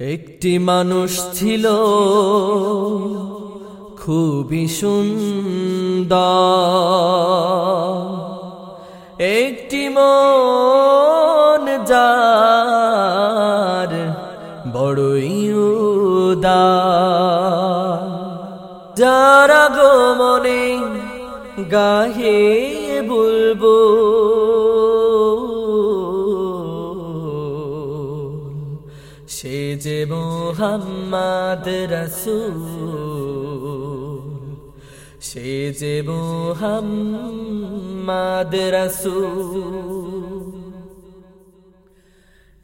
একটি মানুষ ছিল, খুবই সুন্দর। একটি মন যার বড়ই উদার। যারা গো মনে গাহে বলব সে যে মোহাম্মদ রসুল, সে যে মোহাম্মদ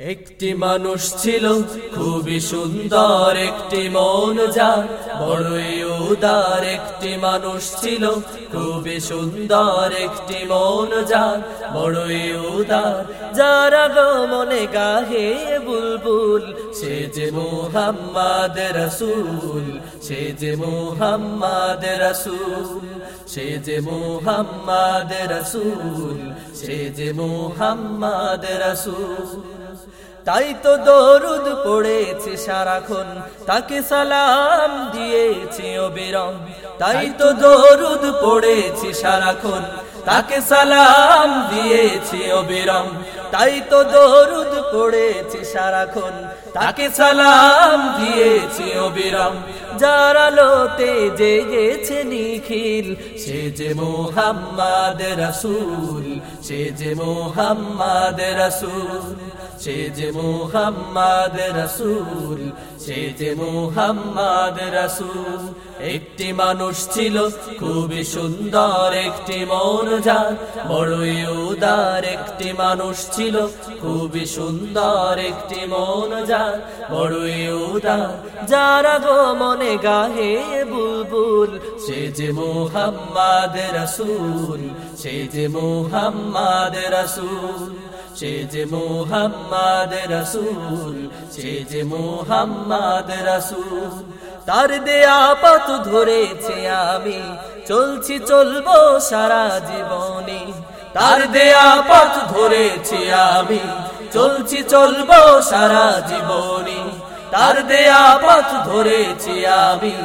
একটি মানুষ ছিল খুবই সুন্দর, একটি মন যা বড়ই উদার একটি মানুষ ছিল, খুবই সুন্দর একটি মন যার, বড়ই উদার। যারা গো মনে গাহে বুলবুল, সে যে মোহাম্মদ রসুল, সে যে মোহাম্মদ রসুল, সে যে মোহাম্মদ রসুল, সে যে মোহাম্মদ রসুল। তাই তো দরুদ পড়েছে সারাক্ষণ তাকে সালাম দিয়েছে অবিরম। তাই তো দরুদ পড়েছে সারাক্ষণ তাকে সালাম দিয়েছে অবিরম। তাই তো দরুদ পড়েছে সারাক্ষণ তাকে সালাম দিয়েছে অবিরম। যারা লোতে জেগেছে নিখিল, সে যে মোহাম্মদ রসুল, সে যে মোহাম্মদ রসুল, সে যে মোহাম্মদ রসুল, সে যে মোহাম্মদ রসুল। একটি মানুষ ছিল খুবই সুন্দর, একটি মন যার বড়ই উদার। একটি মানুষ ছিল খুবই সুন্দর, একটি মন যার বড়ই উদার। যারা গো মনে গাহে বুলবুল। সে যে মোহাম্মদ রসুল, সে যে মোহাম্মদ রসুল, সে যে মোহাম্মদ রসুল, সে যে মোহাম্মদ রসুল। তার দেয়া পথ ধরেছে আমি, চলছি, চলবো সারা জীবনে। তার দেয়া পথ ধরেছি আমি, চলছি, চলবো সারা জীবনে। তার দেয়া পথ ধরেছি আমি।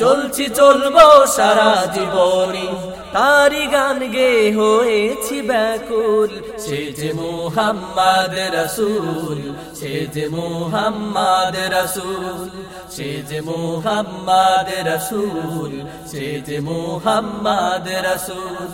চলছি, চলবো সারা জীবনী তারি গান গে হয়েছি ব্যাকুল। সে যে মোহাম্মদ রসুল, সে যে মোহাম্মদ রসুল, সে যে মোহাম্মদ রসুল, সে যে মোহাম্মদ রসুল।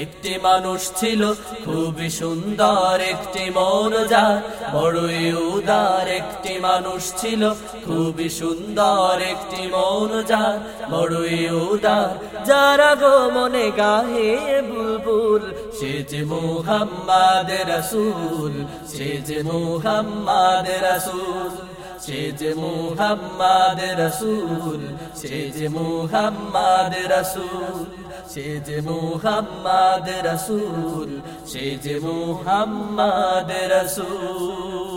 একটি মানুষ ছিল, খুবই সুন্দর একটি মন যার বড়ই উদার একটি মানুষ ছিল, খুবই সুন্দর একটি মন যার বড়ই উদার, যারা গো মনে গাহে বুলবুল, সে যে মোহাম্মদ রসুল, সে যে মোহাম্মদ রসুল, সে যে মোহাম্মদ রসুল, সে যে মোহাম্মদ রসুল, সে যে মোহাম্মদ রসুল, সে যে মোহাম্মদ রসুল।